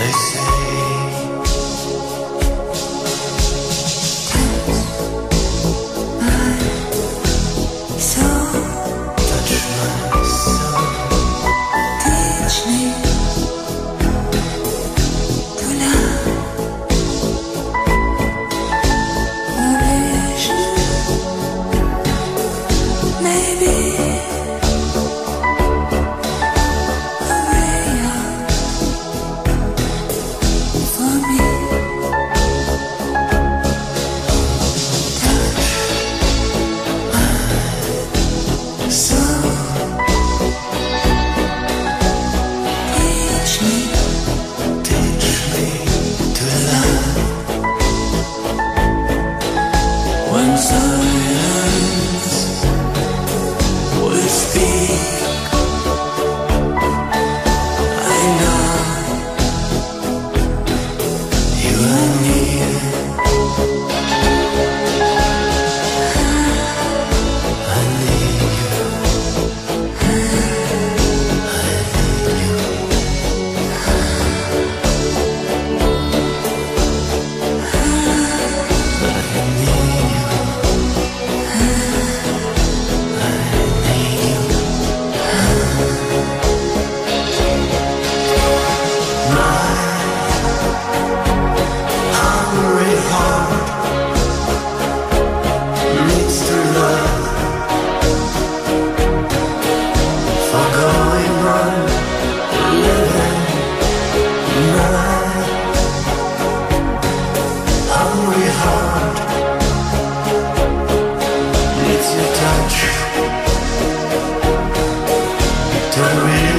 They say. so